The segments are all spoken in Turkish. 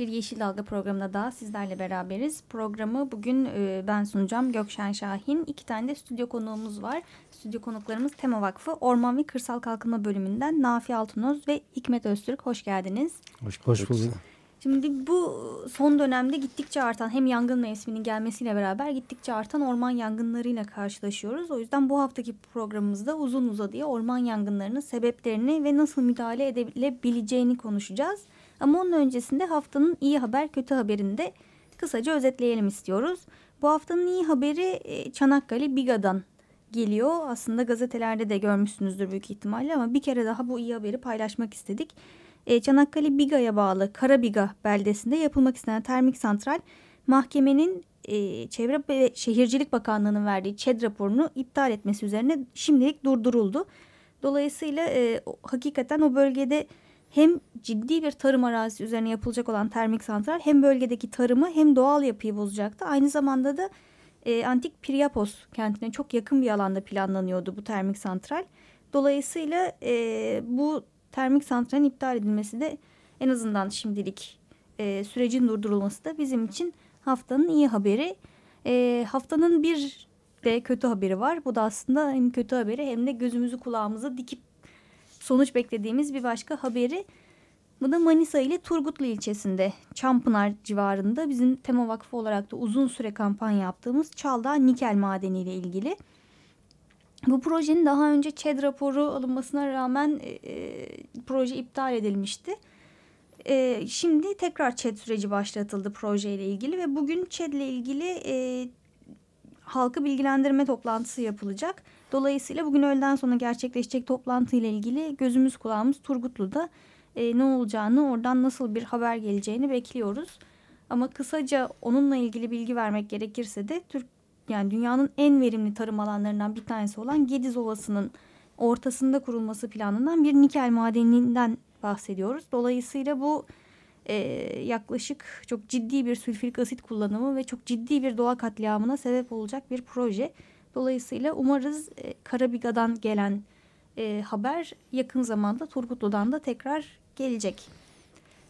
bir Yeşil Dalga programında daha sizlerle beraberiz. Programı bugün e, ben sunacağım Gökşen Şahin. İki tane de stüdyo konuğumuz var. Stüdyo konuklarımız Tema Vakfı Orman ve Kırsal Kalkınma Bölümünden Nafi Altınoz ve Hikmet Öztürk. Hoş geldiniz. Hoş, hoş bulduk. Şimdi bu son dönemde gittikçe artan hem yangın mevsiminin gelmesiyle beraber gittikçe artan orman yangınlarıyla karşılaşıyoruz. O yüzden bu haftaki programımızda uzun uzadıya orman yangınlarının sebeplerini ve nasıl müdahale edilebileceğini konuşacağız. Ama onun öncesinde haftanın iyi haber kötü haberini de kısaca özetleyelim istiyoruz. Bu haftanın iyi haberi e, Çanakkale Biga'dan geliyor. Aslında gazetelerde de görmüşsünüzdür büyük ihtimalle ama bir kere daha bu iyi haberi paylaşmak istedik. E, Çanakkale Biga'ya bağlı Karabiga beldesinde yapılmak istenen termik santral mahkemenin e, Çevre ve Şehircilik Bakanlığı'nın verdiği ÇED raporunu iptal etmesi üzerine şimdilik durduruldu. Dolayısıyla e, hakikaten o bölgede hem ciddi bir tarım arazisi üzerine yapılacak olan termik santral hem bölgedeki tarımı hem doğal yapıyı bozacaktı. Aynı zamanda da e, antik Priapos kentine çok yakın bir alanda planlanıyordu bu termik santral. Dolayısıyla e, bu termik santralin iptal edilmesi de en azından şimdilik e, sürecin durdurulması da bizim için haftanın iyi haberi. E, haftanın bir de kötü haberi var. Bu da aslında hem kötü haberi hem de gözümüzü kulağımızı dikip sonuç beklediğimiz bir başka haberi. Bu da Manisa ile Turgutlu ilçesinde Çampınar civarında bizim Tema Vakfı olarak da uzun süre kampanya yaptığımız Çaldağ Nikel Madeni ile ilgili. Bu projenin daha önce ÇED raporu alınmasına rağmen e, e, proje iptal edilmişti. E, şimdi tekrar ÇED süreci başlatıldı projeyle ilgili ve bugün ÇED ile ilgili e, halkı bilgilendirme toplantısı yapılacak. Dolayısıyla bugün öğleden sonra gerçekleşecek toplantı ile ilgili gözümüz kulağımız Turgutlu'da e, ne olacağını oradan nasıl bir haber geleceğini bekliyoruz. Ama kısaca onunla ilgili bilgi vermek gerekirse de Türk yani dünyanın en verimli tarım alanlarından bir tanesi olan Gediz Ovası'nın ortasında kurulması planından bir nikel madeninden bahsediyoruz. Dolayısıyla bu e, yaklaşık çok ciddi bir sülfürik asit kullanımı ve çok ciddi bir doğa katliamına sebep olacak bir proje. Dolayısıyla umarız e, Karabiga'dan gelen e, haber yakın zamanda Turgutlu'dan da tekrar gelecek.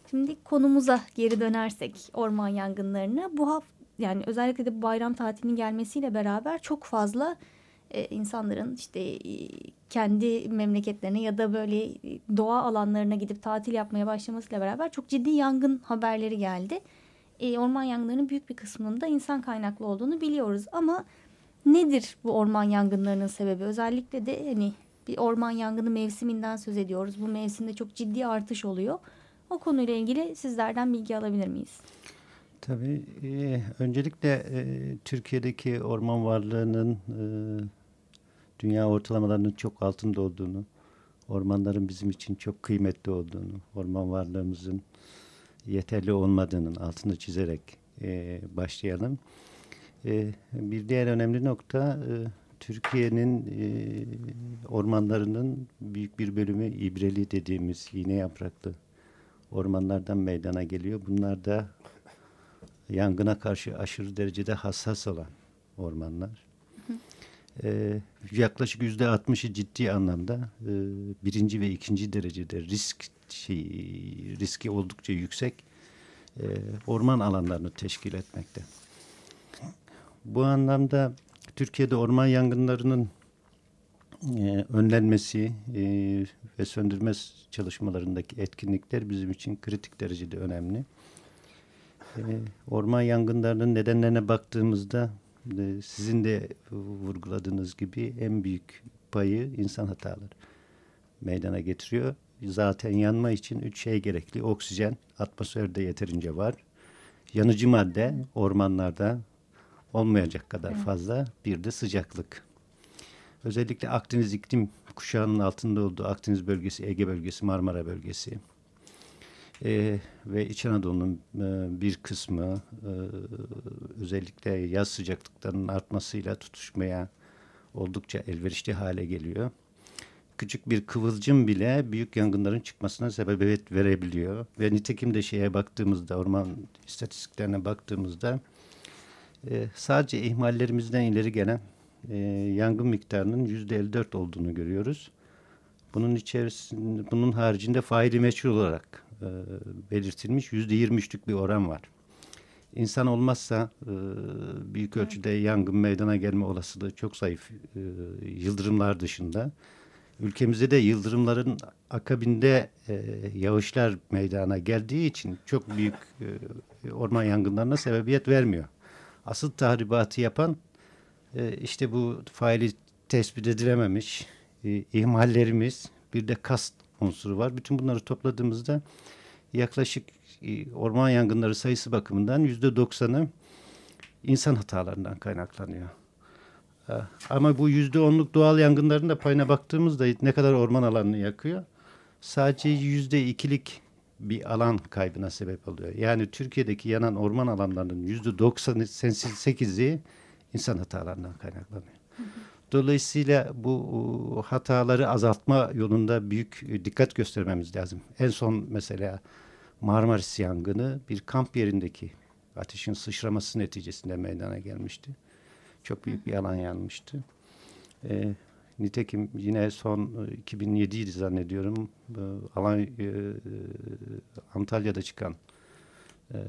Şimdi konumuza geri dönersek orman yangınlarına bu hafta yani özellikle de bayram tatilinin gelmesiyle beraber çok fazla e, insanların işte e, kendi memleketlerine ya da böyle e, doğa alanlarına gidip tatil yapmaya başlamasıyla beraber çok ciddi yangın haberleri geldi. E, orman yangınlarının büyük bir kısmının da insan kaynaklı olduğunu biliyoruz ama nedir bu orman yangınlarının sebebi? Özellikle de hani bir orman yangını mevsiminden söz ediyoruz. Bu mevsimde çok ciddi artış oluyor. O konuyla ilgili sizlerden bilgi alabilir miyiz? Tabii. E, öncelikle e, Türkiye'deki orman varlığının e, dünya ortalamalarının çok altında olduğunu, ormanların bizim için çok kıymetli olduğunu, orman varlığımızın yeterli olmadığının altını çizerek e, başlayalım. E, bir diğer önemli nokta e, Türkiye'nin e, ormanlarının büyük bir bölümü ibreli dediğimiz iğne yapraklı ormanlardan meydana geliyor. Bunlar da yangına karşı aşırı derecede hassas olan ormanlar. Ee, yaklaşık yüzde altmışı ciddi anlamda e, birinci ve ikinci derecede risk şey, riski oldukça yüksek orman alanlarını teşkil etmekte. Bu anlamda Türkiye'de orman yangınlarının e, önlenmesi e, ve söndürme çalışmalarındaki etkinlikler bizim için kritik derecede önemli. E, orman yangınlarının nedenlerine baktığımızda e, sizin de vurguladığınız gibi en büyük payı insan hataları meydana getiriyor. Zaten yanma için üç şey gerekli. Oksijen atmosferde yeterince var. Yanıcı madde ormanlarda olmayacak kadar fazla. Bir de sıcaklık. özellikle Akdeniz iklim kuşağının altında olduğu Akdeniz bölgesi, Ege bölgesi, Marmara bölgesi e, ve İç Anadolu'nun e, bir kısmı e, özellikle yaz sıcaklıklarının artmasıyla tutuşmaya oldukça elverişli hale geliyor. Küçük bir kıvılcım bile büyük yangınların çıkmasına sebebiyet verebiliyor. Ve nitekim de şeye baktığımızda, orman istatistiklerine baktığımızda e, sadece ihmallerimizden ileri gelen e, yangın miktarının yüzde 54 olduğunu görüyoruz. Bunun içerisinde, bunun haricinde faili meçhul olarak e, belirtilmiş yüzde 23'lük bir oran var. İnsan olmazsa e, büyük ölçüde yangın meydana gelme olasılığı çok zayıf e, yıldırımlar dışında. Ülkemizde de yıldırımların akabinde e, yağışlar meydana geldiği için çok büyük e, orman yangınlarına sebebiyet vermiyor. Asıl tahribatı yapan e, işte bu faili tespit edilememiş e, ihmallerimiz bir de kast unsuru var. Bütün bunları topladığımızda yaklaşık e, orman yangınları sayısı bakımından yüzde doksanı insan hatalarından kaynaklanıyor. E, ama bu yüzde onluk doğal yangınların da payına baktığımızda ne kadar orman alanını yakıyor? Sadece yüzde ikilik bir alan kaybına sebep oluyor. Yani Türkiye'deki yanan orman alanlarının yüzde doksanı, sekizi insan hatalarından kaynaklanıyor. Dolayısıyla bu hataları azaltma yolunda büyük dikkat göstermemiz lazım. En son mesela Marmaris yangını bir kamp yerindeki ateşin sıçraması neticesinde meydana gelmişti. Çok büyük bir alan yanmıştı. E, nitekim yine son 2007 idi zannediyorum. E, alan e, Antalya'da çıkan e,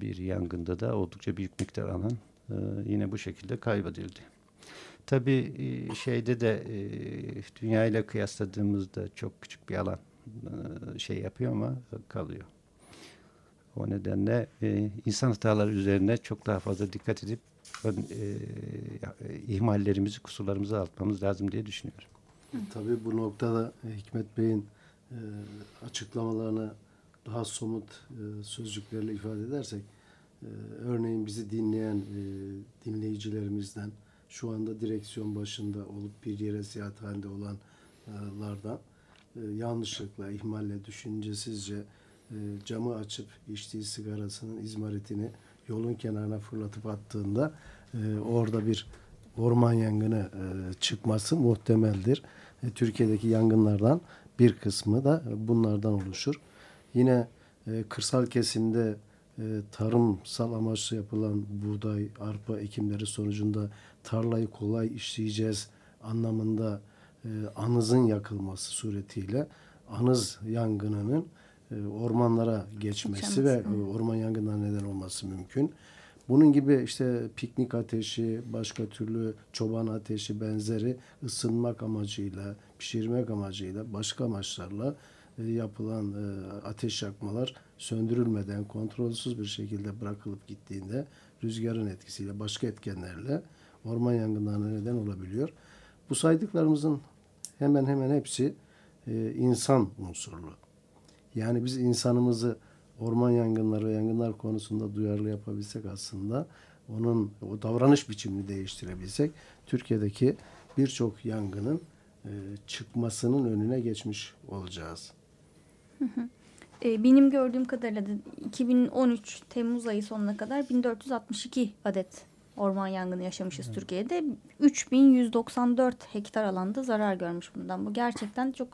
bir yangında da oldukça büyük miktar alan e, yine bu şekilde kaybedildi. Tabii e, şeyde de e, dünya ile kıyasladığımızda çok küçük bir alan e, şey yapıyor ama kalıyor. O nedenle e, insan hataları üzerine çok daha fazla dikkat edip e, ihmallerimizi, kusurlarımızı azaltmamız lazım diye düşünüyorum. Tabii bu noktada Hikmet Bey'in e, açıklamalarını daha somut e, sözcüklerle ifade edersek, e, örneğin bizi dinleyen e, dinleyicilerimizden, şu anda direksiyon başında olup bir yere seyahat halinde olanlardan e, yanlışlıkla, ihmalle, düşüncesizce e, camı açıp içtiği sigarasının izmaritini yolun kenarına fırlatıp attığında e, orada bir orman yangını çıkması muhtemeldir. Türkiye'deki yangınlardan bir kısmı da bunlardan oluşur. Yine kırsal kesimde tarımsal amaçlı yapılan buğday, arpa ekimleri sonucunda tarlayı kolay işleyeceğiz anlamında e, anızın yakılması suretiyle anız yangınının e, ormanlara geçmesi ve e, orman yangınlarına neden olması mümkün. Bunun gibi işte piknik ateşi, başka türlü çoban ateşi benzeri ısınmak amacıyla, pişirmek amacıyla, başka amaçlarla e, yapılan e, ateş yakmalar söndürülmeden kontrolsüz bir şekilde bırakılıp gittiğinde rüzgarın etkisiyle, başka etkenlerle orman yangınlarına neden olabiliyor. Bu saydıklarımızın hemen hemen hepsi e, insan unsurlu. Yani biz insanımızı orman yangınları ve yangınlar konusunda duyarlı yapabilsek aslında onun o davranış biçimini değiştirebilsek Türkiye'deki birçok yangının e, çıkmasının önüne geçmiş olacağız. E, benim gördüğüm kadarıyla 2013 Temmuz ayı sonuna kadar 1462 adet orman yangını yaşamışız evet. Türkiye'de. 3194 hektar alanda zarar görmüş bundan. Bu gerçekten çok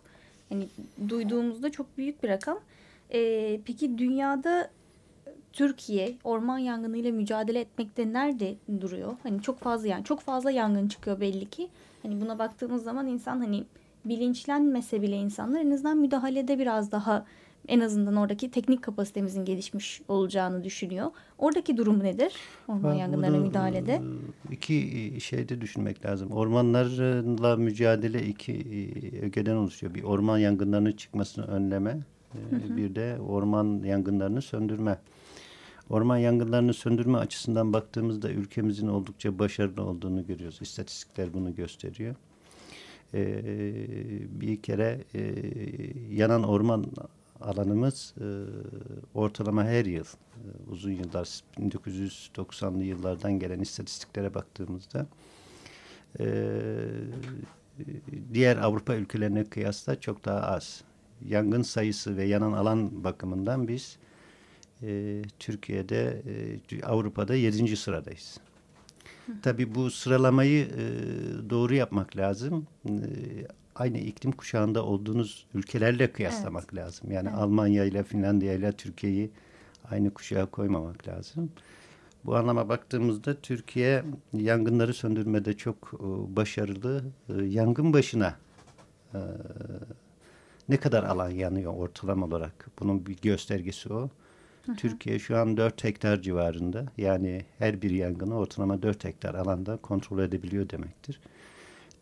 hani duyduğumuzda çok büyük bir rakam. Ee, peki dünyada Türkiye orman yangınıyla mücadele etmekte nerede duruyor? Hani çok fazla yani çok fazla yangın çıkıyor belli ki. Hani buna baktığımız zaman insan hani bilinçlenmese bile insanlar en azından müdahalede biraz daha en azından oradaki teknik kapasitemizin gelişmiş olacağını düşünüyor. Oradaki durum nedir? Orman yangınlarına müdahalede. E, iki şeyde düşünmek lazım. Ormanlarla mücadele iki e, ögeden oluşuyor. Bir orman yangınlarının çıkmasını önleme, e, hı hı. bir de orman yangınlarını söndürme. Orman yangınlarını söndürme açısından baktığımızda ülkemizin oldukça başarılı olduğunu görüyoruz. İstatistikler bunu gösteriyor. Ee, bir kere e, yanan orman alanımız e, ortalama her yıl e, uzun yıllar 1990'lı yıllardan gelen istatistiklere baktığımızda e, diğer Avrupa ülkelerine kıyasla çok daha az. Yangın sayısı ve yanan alan bakımından biz e, Türkiye'de, e, Avrupa'da yedinci sıradayız. Tabii bu sıralamayı e, doğru yapmak lazım. E, aynı iklim kuşağında olduğunuz ülkelerle kıyaslamak evet. lazım. Yani evet. Almanya ile Finlandiya ile Türkiye'yi aynı kuşağa koymamak lazım. Bu anlama baktığımızda Türkiye yangınları söndürmede çok e, başarılı. E, yangın başına e, ne kadar alan yanıyor ortalama olarak? Bunun bir göstergesi o. Hı hı. Türkiye şu an 4 hektar civarında. Yani her bir yangını ortalama 4 hektar alanda kontrol edebiliyor demektir.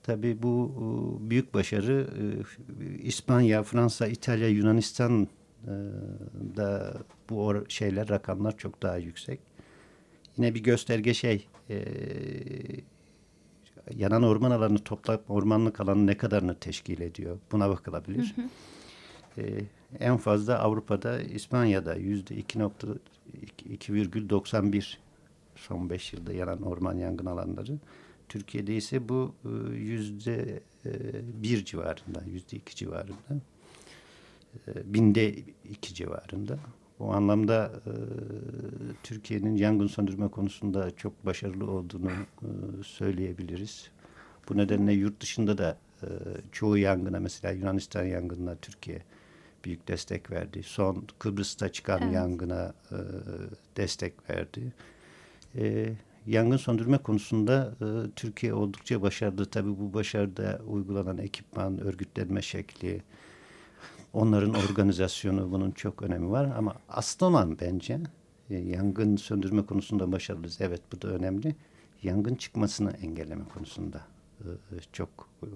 Tabii bu büyük başarı İspanya, Fransa, İtalya, Yunanistan da bu şeyler rakamlar çok daha yüksek. Yine bir gösterge şey e, yanan orman alanı toplam ormanlık alanı ne kadarını teşkil ediyor buna bakılabilir. Hı hı. E, en fazla Avrupa'da İspanya'da yüzde 2.91 son beş yılda yanan orman yangın alanları. Türkiye'de ise bu e, yüzde e, bir civarında, yüzde iki civarında. E, binde iki civarında. Bu anlamda Türkiye'nin yangın söndürme konusunda çok başarılı olduğunu söyleyebiliriz. Bu nedenle yurt dışında da çoğu yangına mesela Yunanistan yangınına Türkiye büyük destek verdi. Son Kıbrıs'ta çıkan evet. yangına e, destek verdi. E, yangın söndürme konusunda e, Türkiye oldukça başarılı. Tabii bu başarıda uygulanan ekipman, örgütlenme şekli, Onların organizasyonu bunun çok önemi var ama asıl olan bence e, yangın söndürme konusunda başarılıyız. Evet bu da önemli. Yangın çıkmasını engelleme konusunda e, çok e,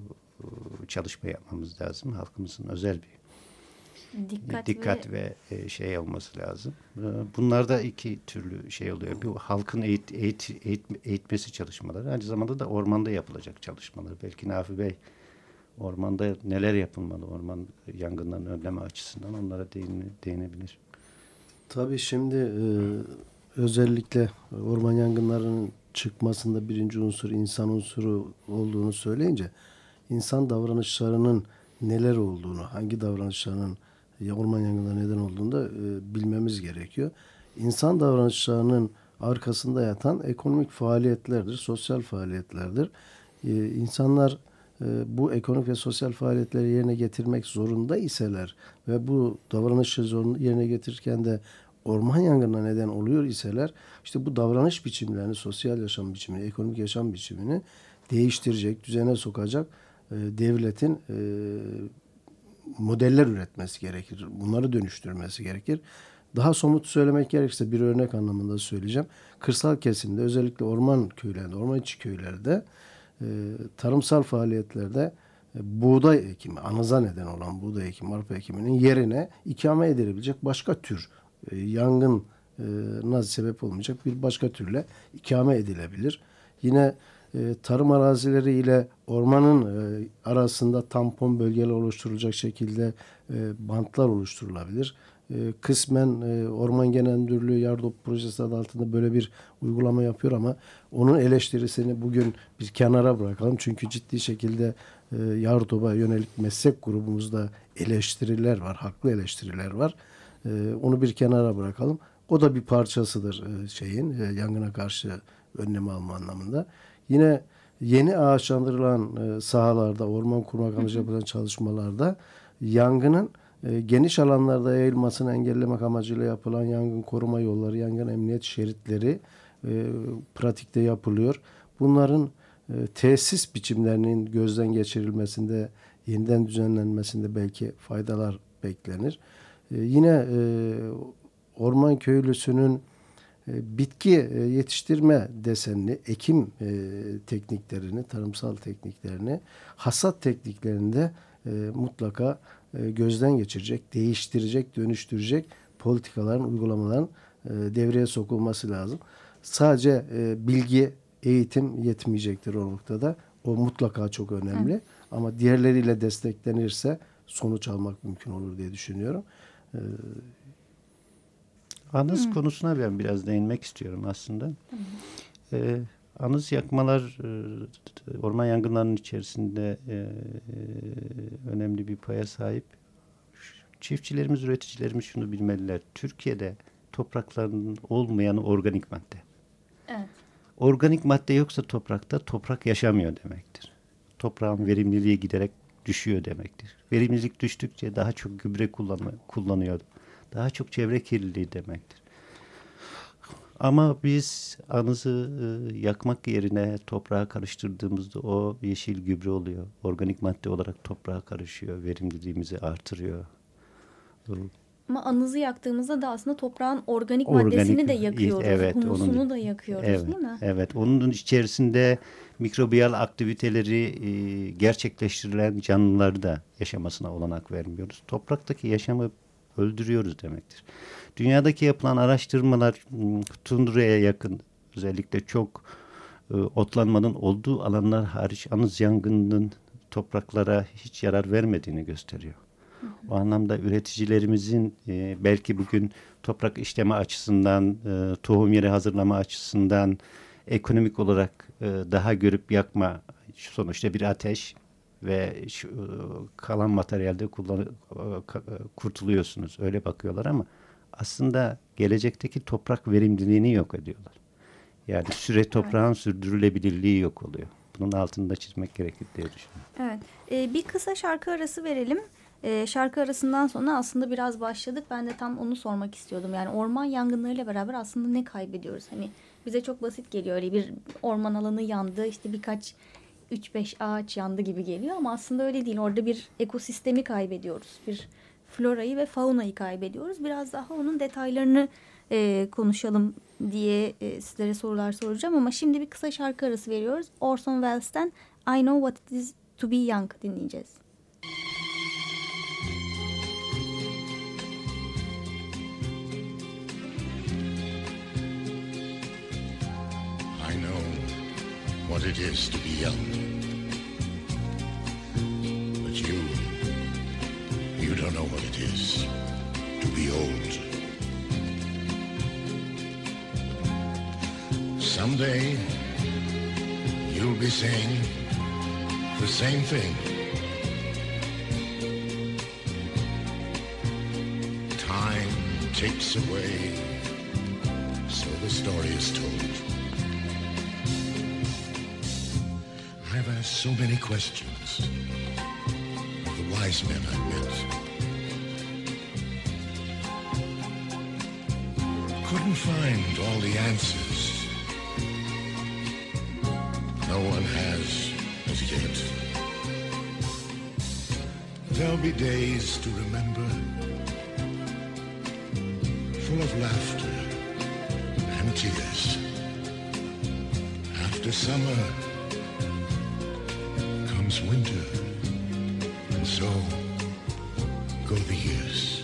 çalışma yapmamız lazım. Halkımızın özel bir dikkat, dikkat ve, ve şey olması lazım. Bunlar da iki türlü şey oluyor. Bir halkın eğit, eğit, eğit, eğitmesi çalışmaları. Aynı zamanda da ormanda yapılacak çalışmalar. Belki Nafi Bey ormanda neler yapılmalı orman yangınlarını önleme açısından onlara değine, değinebilir. Tabii şimdi e, özellikle orman yangınlarının çıkmasında birinci unsur insan unsuru olduğunu söyleyince insan davranışlarının neler olduğunu, hangi davranışlarının orman yangınları neden olduğunu da e, bilmemiz gerekiyor. İnsan davranışlarının arkasında yatan ekonomik faaliyetlerdir, sosyal faaliyetlerdir. E, insanlar e, bu ekonomik ve sosyal faaliyetleri yerine getirmek zorunda iseler ve bu davranışı yerine getirirken de orman yangınına neden oluyor iseler işte bu davranış biçimlerini, sosyal yaşam biçimini, ekonomik yaşam biçimini değiştirecek, düzene sokacak e, devletin e, modeller üretmesi gerekir. Bunları dönüştürmesi gerekir. Daha somut söylemek gerekirse bir örnek anlamında söyleyeceğim. Kırsal kesimde özellikle orman köylerinde, orman içi köylerde e, tarımsal faaliyetlerde e, buğday ekimi, anıza neden olan buğday ekimi, arpa ekiminin yerine ikame edilebilecek başka tür e, yangına sebep olmayacak bir başka türle ikame edilebilir. Yine e, tarım arazileri ile ormanın e, arasında tampon bölgeler oluşturulacak şekilde e, bantlar oluşturulabilir. E, kısmen e, Orman Genel Müdürlüğü Yardop Projesi adı altında böyle bir uygulama yapıyor ama onun eleştirisini bugün bir kenara bırakalım. Çünkü ciddi şekilde e, Yardop'a yönelik meslek grubumuzda eleştiriler var, haklı eleştiriler var. E, onu bir kenara bırakalım. O da bir parçasıdır e, şeyin yangına karşı önlem alma anlamında. Yine yeni ağaçlandırılan e, sahalarda, orman kurmak amacı yapılan çalışmalarda yangının e, geniş alanlarda yayılmasını engellemek amacıyla yapılan yangın koruma yolları, yangın emniyet şeritleri e, pratikte yapılıyor. Bunların e, tesis biçimlerinin gözden geçirilmesinde, yeniden düzenlenmesinde belki faydalar beklenir. E, yine e, orman köylüsünün bitki e, yetiştirme desenini, ekim e, tekniklerini, tarımsal tekniklerini, hasat tekniklerinde e, mutlaka e, gözden geçirecek, değiştirecek, dönüştürecek politikaların, uygulamaların e, devreye sokulması lazım. Sadece e, bilgi, eğitim yetmeyecektir o noktada. O mutlaka çok önemli. Hı. Ama diğerleriyle desteklenirse sonuç almak mümkün olur diye düşünüyorum. Anız konusuna ben biraz değinmek istiyorum aslında. Ee, anız yakmalar e, orman yangınlarının içerisinde e, önemli bir paya sahip. Çiftçilerimiz, üreticilerimiz şunu bilmeliler. Türkiye'de topraklarının olmayanı organik madde. Evet. Organik madde yoksa toprakta toprak yaşamıyor demektir. Toprağın verimliliği giderek düşüyor demektir. Verimlilik düştükçe daha çok gübre kullanıyor, kullanıyor. Daha çok çevre kirliliği demektir. Ama biz anızı e, yakmak yerine toprağa karıştırdığımızda o yeşil gübre oluyor. Organik madde olarak toprağa karışıyor. Verimliliğimizi artırıyor. Ama anızı yaktığımızda da aslında toprağın organik, Organik, maddesini de yakıyoruz. evet, Humusunu onun- da yakıyoruz Evet, değil mi? evet. Onun içerisinde mikrobiyal aktiviteleri e, gerçekleştirilen canlıları da yaşamasına olanak vermiyoruz. Topraktaki yaşamı öldürüyoruz demektir. Dünyadaki yapılan araştırmalar m, tundraya yakın özellikle çok e, otlanmanın olduğu alanlar hariç anız yangınının topraklara hiç yarar vermediğini gösteriyor. O anlamda üreticilerimizin e, belki bugün toprak işleme açısından, e, tohum yeri hazırlama açısından, ekonomik olarak e, daha görüp yakma sonuçta bir ateş ve şu, e, kalan materyalde kullan, e, e, kurtuluyorsunuz. Öyle bakıyorlar ama aslında gelecekteki toprak verimliliğini yok ediyorlar. Yani süre toprağın sürdürülebilirliği yok oluyor. Bunun altını da çizmek gerekir diye düşünüyorum. Evet. Ee, bir kısa şarkı arası verelim. Ee, şarkı arasından sonra aslında biraz başladık. Ben de tam onu sormak istiyordum. Yani orman yangınlarıyla beraber aslında ne kaybediyoruz? Hani bize çok basit geliyor. Öyle bir orman alanı yandı. işte birkaç 3-5 ağaç yandı gibi geliyor ama aslında öyle değil. Orada bir ekosistemi kaybediyoruz. Bir florayı ve faunayı kaybediyoruz. Biraz daha onun detaylarını e, konuşalım diye e, sizlere sorular soracağım ama şimdi bir kısa şarkı arası veriyoruz. Orson Welles'ten I Know What It Is To Be Young dinleyeceğiz. I know what it is to be young. Don't know what it is to be old. Someday, you'll be saying the same thing. Time takes away, so the story is told. I've asked so many questions of the wise men I've met. Couldn't find all the answers. No one has as yet. There'll be days to remember, full of laughter and tears. After summer, comes winter, and so go the years.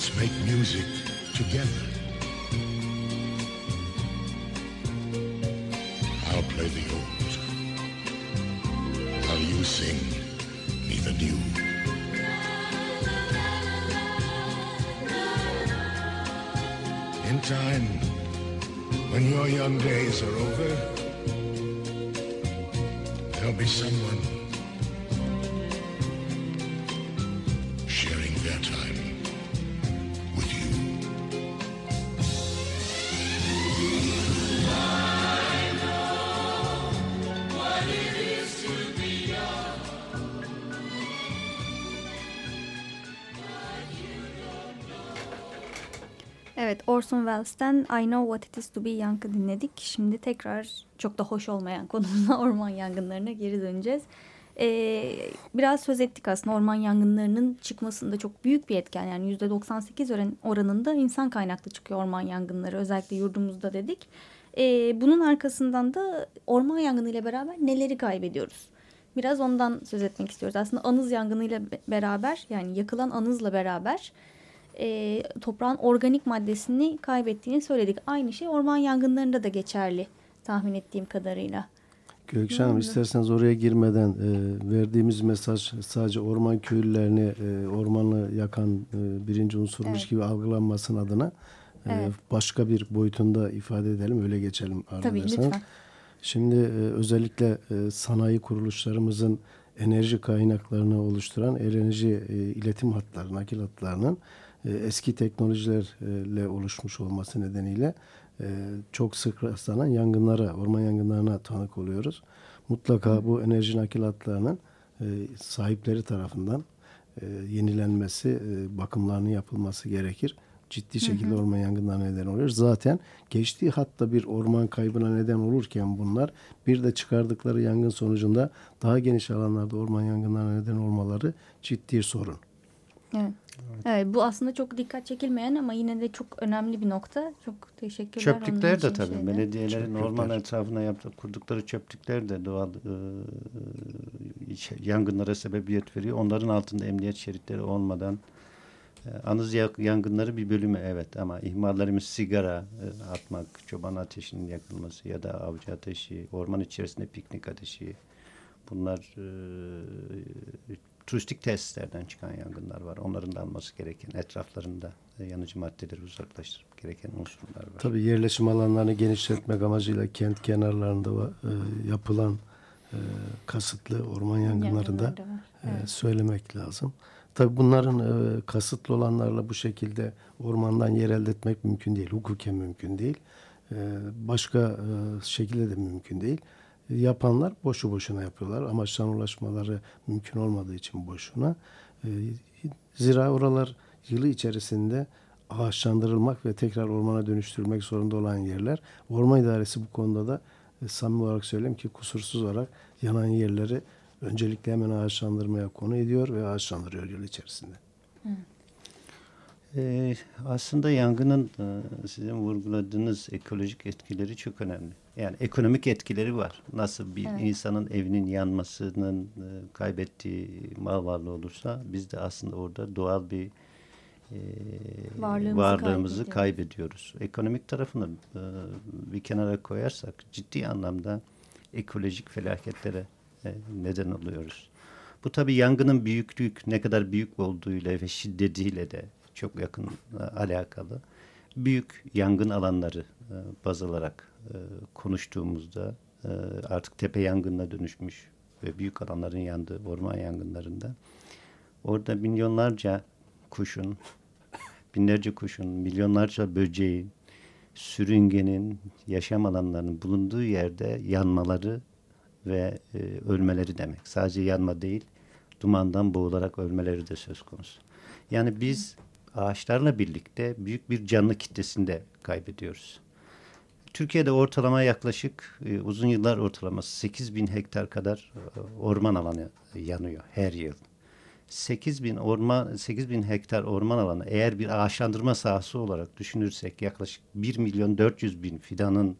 Let's make music together. I'll play the old, while you sing me the new. In time, when your young days are over, there'll be someone Evet Orson Welles'ten I Know What It Is To Be Young'ı dinledik. Şimdi tekrar çok da hoş olmayan konumuza orman yangınlarına geri döneceğiz. Ee, biraz söz ettik aslında orman yangınlarının çıkmasında çok büyük bir etken. Yani %98 oran, oranında insan kaynaklı çıkıyor orman yangınları özellikle yurdumuzda dedik. Ee, bunun arkasından da orman yangınıyla beraber neleri kaybediyoruz? Biraz ondan söz etmek istiyoruz. Aslında anız yangınıyla be- beraber yani yakılan anızla beraber e, toprağın organik maddesini kaybettiğini söyledik. Aynı şey orman yangınlarında da geçerli tahmin ettiğim kadarıyla. Gökşen Hanım isterseniz oraya girmeden e, verdiğimiz mesaj sadece orman köylülerini e, ormanı yakan e, birinci unsurmuş Evet. gibi algılanmasın adına e, Evet. başka bir boyutunda ifade edelim öyle geçelim Tabii lütfen. Şimdi e, özellikle e, sanayi kuruluşlarımızın enerji kaynaklarını oluşturan enerji e, iletim hatları, nakil hatlarının e, eski teknolojilerle oluşmuş olması nedeniyle e, çok sık rastlanan yangınlara, orman yangınlarına tanık oluyoruz. Mutlaka bu enerji nakil hatlarının e, sahipleri tarafından e, yenilenmesi, e, bakımlarının yapılması gerekir. Ciddi şekilde orman yangınlarına neden oluyor. Zaten geçtiği hatta bir orman kaybına neden olurken bunlar bir de çıkardıkları yangın sonucunda daha geniş alanlarda orman yangınlarına neden olmaları ciddi sorun. Evet. Evet bu aslında çok dikkat çekilmeyen ama yine de çok önemli bir nokta. Çok teşekkürler. Çöplükler de tabii. şeyde. Belediyelerin orman etrafına yaptığı, kurdukları çöplükler de doğal e, şey, yangınlara sebebiyet veriyor. Onların altında emniyet şeritleri olmadan e, anız yak- yangınları bir bölümü evet ama ihmallerimiz sigara e, atmak, çoban ateşinin yakılması ya da avcı ateşi, orman içerisinde piknik ateşi bunlar e, turistik tesislerden çıkan yangınlar var. Onların da alması gereken etraflarında e, yanıcı maddeleri uzaklaştırmak gereken unsurlar var. Tabii yerleşim alanlarını genişletmek amacıyla kent kenarlarında e, yapılan e, kasıtlı orman yangınları da Yangınlar da var. e, söylemek lazım. Tabii bunların e, kasıtlı olanlarla bu şekilde ormandan yer elde etmek mümkün değil. Hukuken mümkün değil. E, başka e, şekilde de mümkün değil. Yapanlar boşu boşuna yapıyorlar. Amaçlarına ulaşmaları mümkün olmadığı için boşuna. E, zira oralar yılı içerisinde ağaçlandırılmak ve tekrar ormana dönüştürülmek zorunda olan yerler. Orman İdaresi bu konuda da e, samimi olarak söyleyeyim ki kusursuz olarak yanan yerleri öncelikle hemen ağaçlandırmaya konu ediyor ve ağaçlandırıyor yıl içerisinde. Ee, aslında yangının e, sizin vurguladığınız ekolojik etkileri çok önemli. Yani ekonomik etkileri var. Nasıl bir Evet. insanın evinin yanmasının e, kaybettiği mal varlığı olursa biz de aslında orada doğal bir e, Varlığımızı varlığımızı kaybediyoruz. Ekonomik tarafını e, bir kenara koyarsak ciddi anlamda ekolojik felaketlere e, neden oluyoruz. Bu tabii yangının büyüklük ne kadar büyük olduğuyla ve şiddetiyle de çok yakın e, alakalı. Büyük yangın alanları e, baz alarak e, konuştuğumuzda e, artık tepe yangınına dönüşmüş ve büyük alanların yandığı orman yangınlarında orada milyonlarca kuşun, binlerce kuşun, milyonlarca böceğin, sürüngenin yaşam alanlarının bulunduğu yerde yanmaları ve e, ölmeleri demek. Sadece yanma değil, dumandan boğularak ölmeleri de söz konusu. Yani biz ağaçlarla birlikte büyük bir canlı kitlesinde kaybediyoruz. Türkiye'de ortalama yaklaşık e, uzun yıllar ortalaması 8 bin hektar kadar e, orman alanı yanıyor her yıl. 8 bin orman 8 bin hektar orman alanı eğer bir ağaçlandırma sahası olarak düşünürsek yaklaşık 1 milyon 400 bin fidanın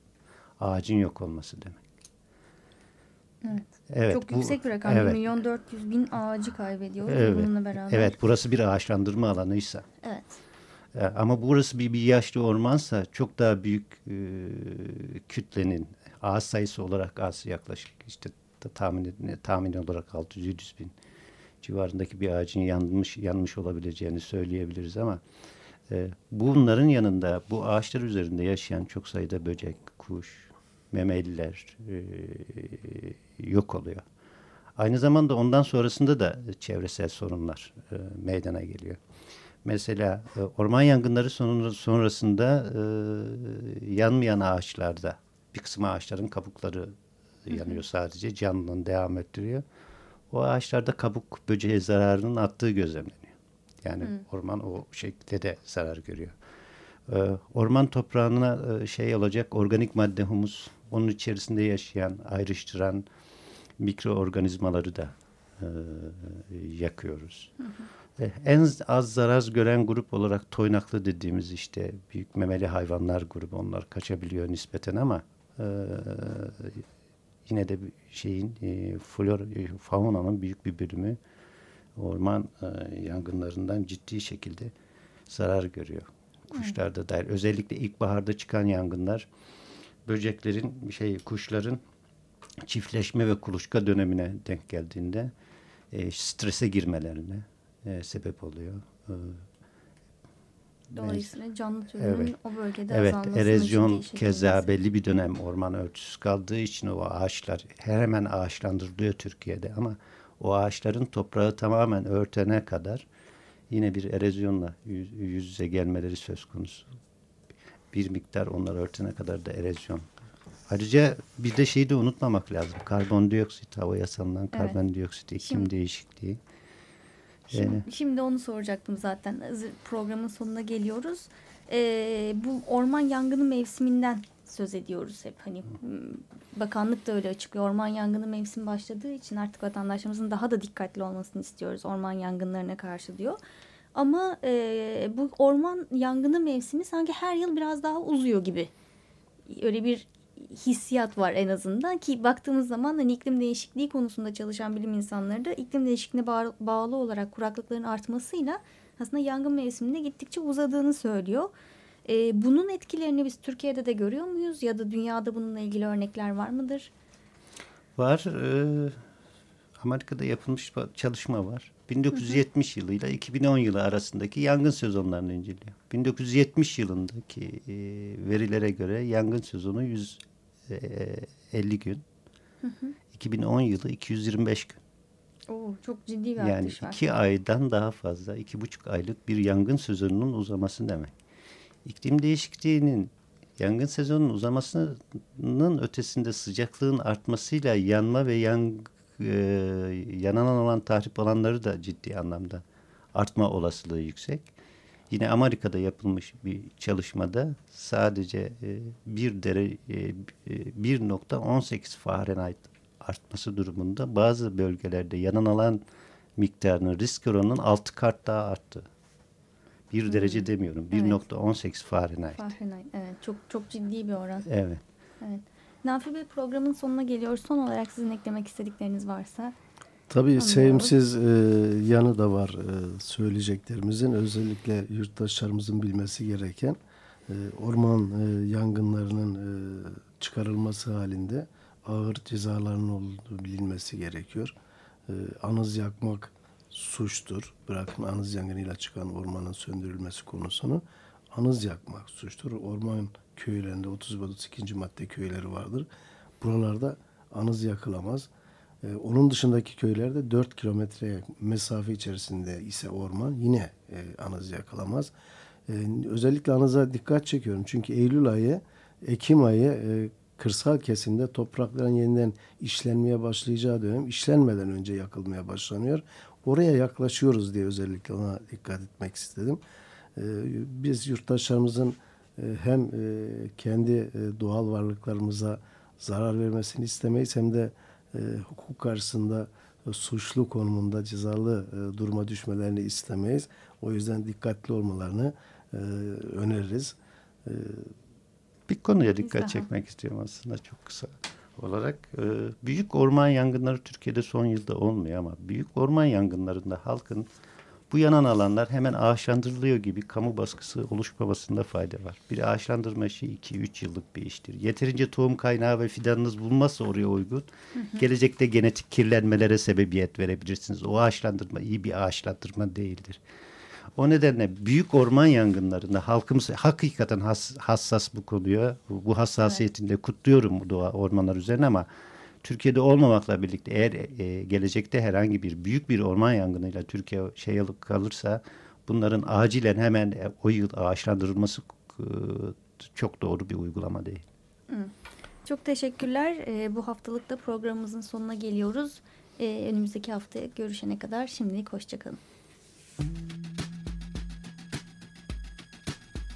ağacın yok olması demek. Evet. Evet, Çok bu- yüksek bir rakam. evet. 1 milyon 400 bin ağacı kaybediyoruz Evet. bununla beraber. Evet, burası bir ağaçlandırma alanıysa. Evet. E, Ama burası bir, bir yaşlı ormansa çok daha büyük e, kütlenin ağaç sayısı olarak az yaklaşık işte ta- tahmin, tahmin olarak 600-700 bin civarındaki bir ağacın yanmış yanmış olabileceğini söyleyebiliriz ama e, bunların yanında bu ağaçlar üzerinde yaşayan çok sayıda böcek, kuş, memeliler e, yok oluyor. Aynı zamanda ondan sonrasında da çevresel sorunlar e, meydana geliyor. Mesela e, orman yangınları sonrasında e, yanmayan ağaçlarda bir kısım ağaçların kabukları yanıyor sadece canlılığını devam ettiriyor. O ağaçlarda kabuk böceğe zararının arttığı gözlemleniyor. Yani orman o şekilde de zarar görüyor. E, orman toprağına e, şey olacak organik madde humus, onun içerisinde yaşayan, ayrıştıran mikroorganizmaları da e, yakıyoruz. E, En az zarar gören grup olarak toynaklı dediğimiz işte büyük memeli hayvanlar grubu onlar kaçabiliyor nispeten ama e, yine de şeyin e, flor, e, faunanın büyük bir bölümü orman e, yangınlarından ciddi şekilde zarar görüyor. Kuşlar da dahil. Özellikle ilkbaharda çıkan yangınlar böceklerin şey kuşların çiftleşme ve kuluçka dönemine denk geldiğinde e, strese girmelerine e, sebep oluyor. E, Dolayısıyla canlı türünün Evet. o bölgede Evet, azalmasının erozyon keza belli bir dönem orman örtüsüz kaldığı için o ağaçlar her hemen ağaçlandırılıyor Türkiye'de ama o ağaçların toprağı tamamen örtene kadar yine bir erozyonla yüz, yüz yüze gelmeleri söz konusu. Bir miktar onlar örtene kadar da erozyon. Ayrıca bir de şeyi de unutmamak lazım. Karbondioksit, havaya salınan Evet. karbondioksit, iklim Şimdi- değişikliği. Şimdi, şimdi onu soracaktım zaten. Programın sonuna geliyoruz. Ee, bu orman yangını mevsiminden söz ediyoruz hep. Hani bakanlık da öyle açıklıyor. Orman yangını mevsimi başladığı için artık vatandaşlarımızın daha da dikkatli olmasını istiyoruz orman yangınlarına karşı diyor. Ama e, bu orman yangını mevsimi sanki her yıl biraz daha uzuyor gibi. Öyle bir hissiyat var en azından ki baktığımız zaman hani iklim değişikliği konusunda çalışan bilim insanları da iklim değişikliğine bağ- bağlı olarak kuraklıkların artmasıyla aslında yangın mevsiminde gittikçe uzadığını söylüyor. Ee, bunun etkilerini biz Türkiye'de de görüyor muyuz ya da dünyada bununla ilgili örnekler var mıdır? Var. e, Amerika'da yapılmış çalışma var. 1970 yılıyla 2010 yılı arasındaki yangın sezonlarını inceliyor. 1970 yılındaki e, verilere göre yangın sezonu 150 gün. 2010 yılı 225 gün. Oo, çok ciddi bir Yani artış var. iki aydan daha fazla, iki buçuk aylık bir yangın sezonunun uzaması demek. İklim değişikliğinin yangın sezonunun uzamasının ötesinde sıcaklığın artmasıyla yanma ve yan, e, yanan olan tahrip alanları da ciddi anlamda artma olasılığı yüksek. Yine Amerika'da yapılmış bir çalışmada sadece e, bir dere e, e, 1.18 Fahrenheit artması durumunda bazı bölgelerde yanan alan miktarının risk oranının 6 kat daha arttı. Bir derece demiyorum. Evet. 1.18 Fahrenheit. Fahrenheit. Evet, çok çok ciddi bir oran. Evet. Evet. Nafi Bey programın sonuna geliyoruz. Son olarak sizin eklemek istedikleriniz varsa. Tabii sevimsiz e, yanı da var e, söyleyeceklerimizin. Özellikle yurttaşlarımızın bilmesi gereken e, orman e, yangınlarının e, çıkarılması halinde ağır cezaların olduğu bilinmesi gerekiyor. E, anız yakmak suçtur. Bırakın anız yangınıyla çıkan ormanın söndürülmesi konusunu. Anız yakmak suçtur. Orman köylerinde 30 ve 32. madde köyleri vardır. Buralarda anız yakılamaz. Ee, onun dışındaki köylerde 4 kilometre mesafe içerisinde ise orman yine e, anız yakalamaz. Ee, özellikle anıza dikkat çekiyorum. Çünkü Eylül ayı, Ekim ayı e, kırsal kesimde toprakların yeniden işlenmeye başlayacağı dönem işlenmeden önce yakılmaya başlanıyor. Oraya yaklaşıyoruz diye özellikle ona dikkat etmek istedim. Ee, biz yurttaşlarımızın e, hem e, kendi e, doğal varlıklarımıza zarar vermesini istemeyiz hem de e, hukuk karşısında e, suçlu konumunda cezalı e, duruma düşmelerini istemeyiz. O yüzden dikkatli olmalarını e, öneririz. E, Bir konuya dikkat daha. çekmek istiyorum aslında çok kısa olarak. Ee, büyük orman yangınları Türkiye'de son yılda olmuyor ama büyük orman yangınlarında halkın bu yanan alanlar hemen ağaçlandırılıyor gibi kamu baskısı oluşmamasında fayda var. Bir ağaçlandırma işi 2-3 yıllık bir iştir. Yeterince tohum kaynağı ve fidanınız bulunmazsa oraya uygun, gelecekte genetik kirlenmelere sebebiyet verebilirsiniz. O ağaçlandırma iyi bir ağaçlandırma değildir. O nedenle büyük orman yangınlarında halkımız hakikaten has- hassas bu konuya. Bu, hassasiyetinde kutluyorum bu doğa ormanlar üzerine ama Türkiye'de olmamakla birlikte eğer e, gelecekte herhangi bir büyük bir orman yangınıyla Türkiye şey alıp kalırsa bunların acilen hemen e, o yıl ağaçlandırılması e, çok doğru bir uygulama değil. Çok teşekkürler. Ee, bu haftalıkta programımızın sonuna geliyoruz. Ee, önümüzdeki haftaya görüşene kadar şimdilik hoşçakalın.